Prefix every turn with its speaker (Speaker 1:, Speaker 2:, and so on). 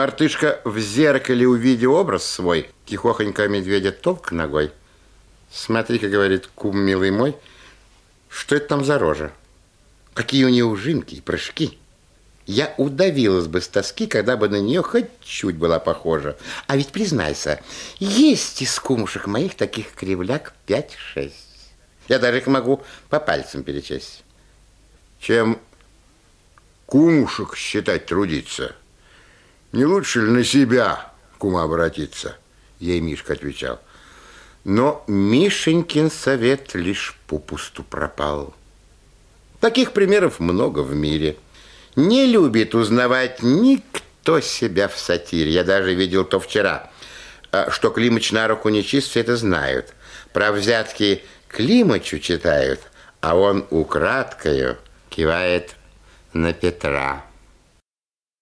Speaker 1: Мартышка в зеркале, увидев образ свой, тихохонько медведя толк ногой. Смотри-ка, говорит, кум милый мой, что это там за рожа? Какие у нее ужинки и прыжки. Я удавилась бы с тоски, когда бы на нее хоть чуть была похожа. А ведь, признайся, есть из кумушек моих таких кривляк пять-шесть. Я даже их могу по пальцам перечесть.
Speaker 2: Чем кумушек считать трудиться? Не лучше ли на себя, кума, обратиться?
Speaker 1: Ей Мишка отвечал. Но Мишенькин совет лишь попусту пропал. Таких примеров много в мире. Не любит узнавать никто себя в сатире. Я даже видел то вчера. А что Климыч на руку не чист, все это знают. Про взятки Климычу читают, а он украдкою кивает на Петра.